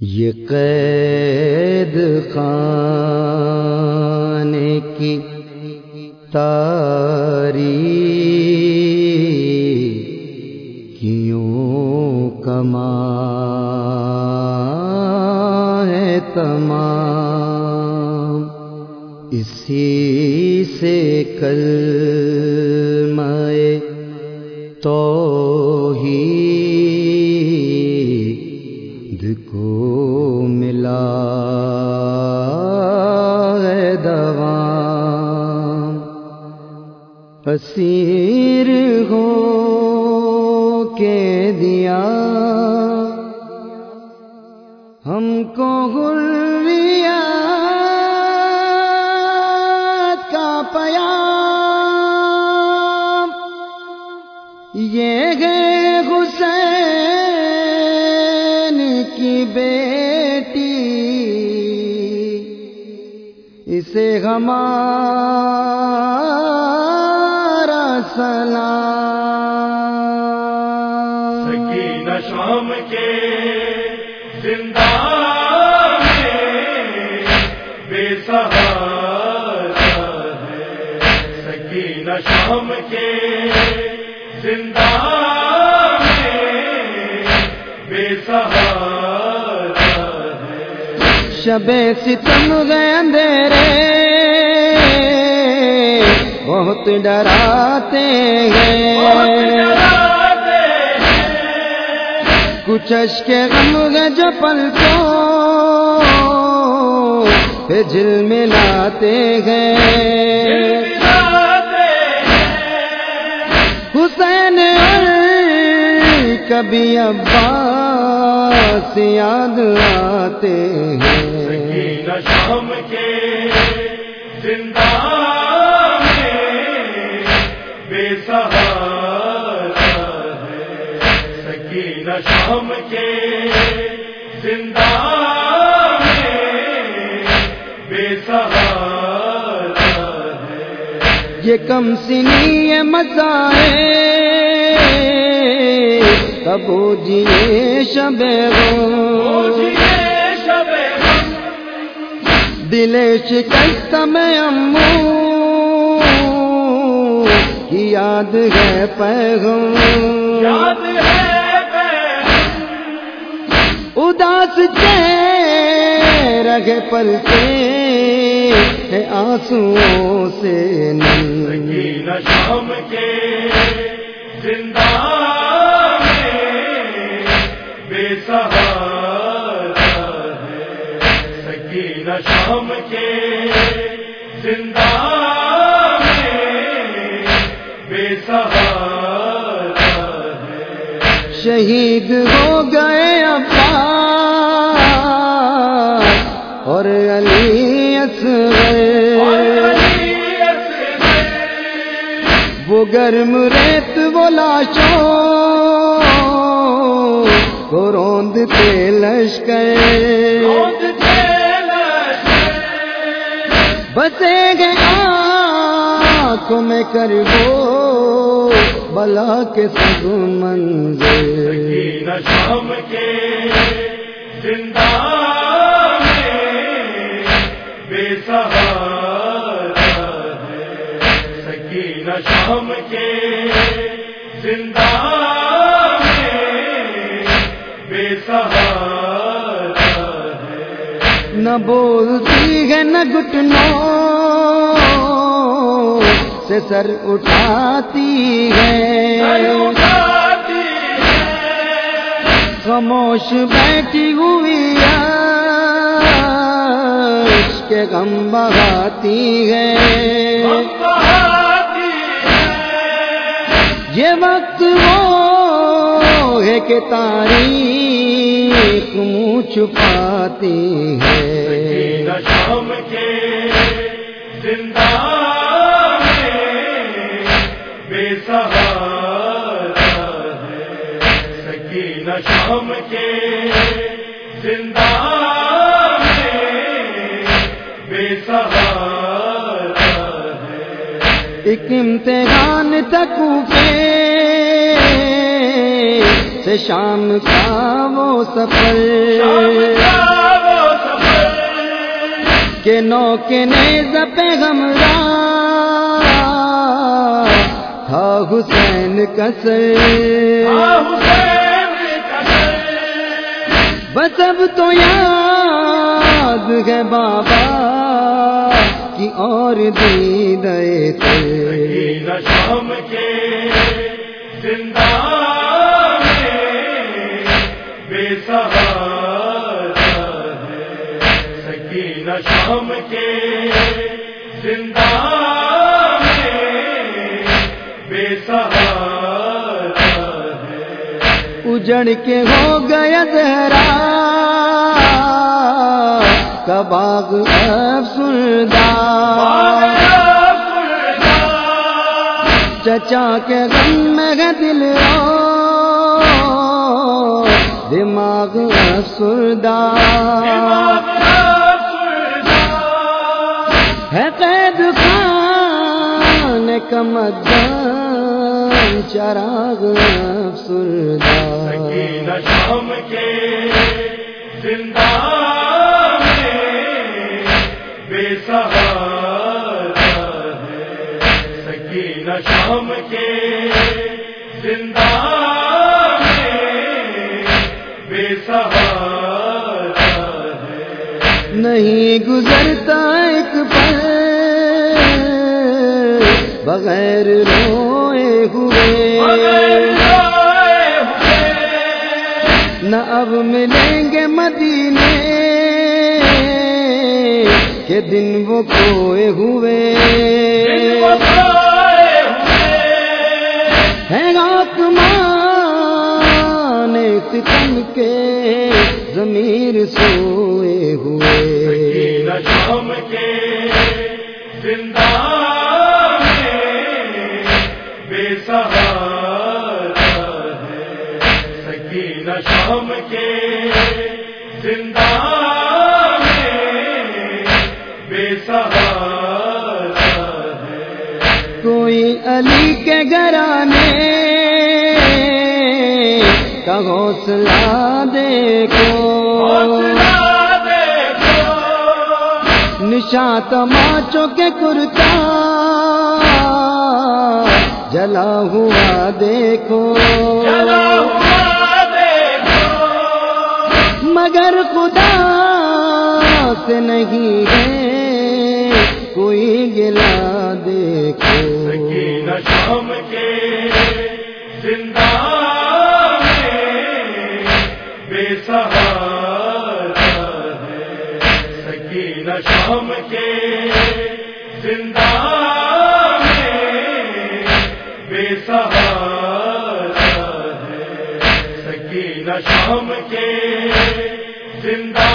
یہ قید خانے کی تاری کیوں کما ہے تمام؟ اسی سے کل میں تو اسیر ہو کے دیا۔ ہم کو گریا کا پیا یہ گئے حسین بیٹی۔ اسے ہمارا سلام شام کے زندہ بے سہارا ہے۔ سکین شام کے زندہ بے سہارا شب ستم گئے اندھیرے بہت ڈراتے ہیں۔ کچھ کے غم گئے جو پل کو جل ملاتے ہیں۔ حسین کبھی عباس یاد آتے ہیں۔ شام کے زندہ شام کے زندہ بے ہے یہ کم سنی مزہ ہے کبو جی شب دل شکست میں امو کی یاد ہے پیغم۔ اداس رگے پل کے آنسو سے شام کے زندہ بے سہارا ہے۔ شام کے زندہ بے سہارا ہے۔ شہید ہو گئے ابا گرم ریت وہ لاشوں کو روندتے لشکر بسے گے آنکھوں میں کر وہ بلا کے سب منظر شام کے زندہ نہ بولتی ہے نہ گٹنوں سے سر اٹھاتی ہے۔ خاموش بیٹھی ہوئی کے غم بہاتی ہے۔ یہ وقت وہ ہے کہ تاریخ منہ چھپاتی ہے۔ شام کے زندہ بے سہارا ہے۔ شام کے زندہ بے سہارا ہے۔ ایک امتحان تک سے شام کا وہ سفر کہ نو کے نیز پیغمرا تھا حسین کسر بس اب تو یاد ہے بابا کی اور دی دے تھے۔ شام کے زندہ شام کے زندہ میں بے سہارا ہے۔ اجڑ کے ہو گیا زہرا کباغ افسردہ۔ چچا کے غم میں ہے دل دماغ افسردہ۔ ہے قید خان کمدان چراغ افسردہ۔ سکینہ شام کے زندہ میں بے سہارا ہے۔ سکینہ شام کے زندہ گزرتا ایک پل بغیر روئے ہوئے۔ نہ اب ملیں گے مدینے کے دن وہ کھوئے ہوئے۔ ہے آسمان ستم کے ضمیر سوئے۔ ہوئے۔ شام کے زندہ بے سہارا ہے سکینہ شام کے زندہ بے سہارا ہے کوئی علی کے گھرانے کا حوصلہ دیکھو۔ نشان تماچوں کے کرتا جلا ہوا دیکھو چلا ہوا دیکھو۔ مگر خدا سے نہیں ہے کوئی گلا دیکھو۔ شام کے ہم کے زندہ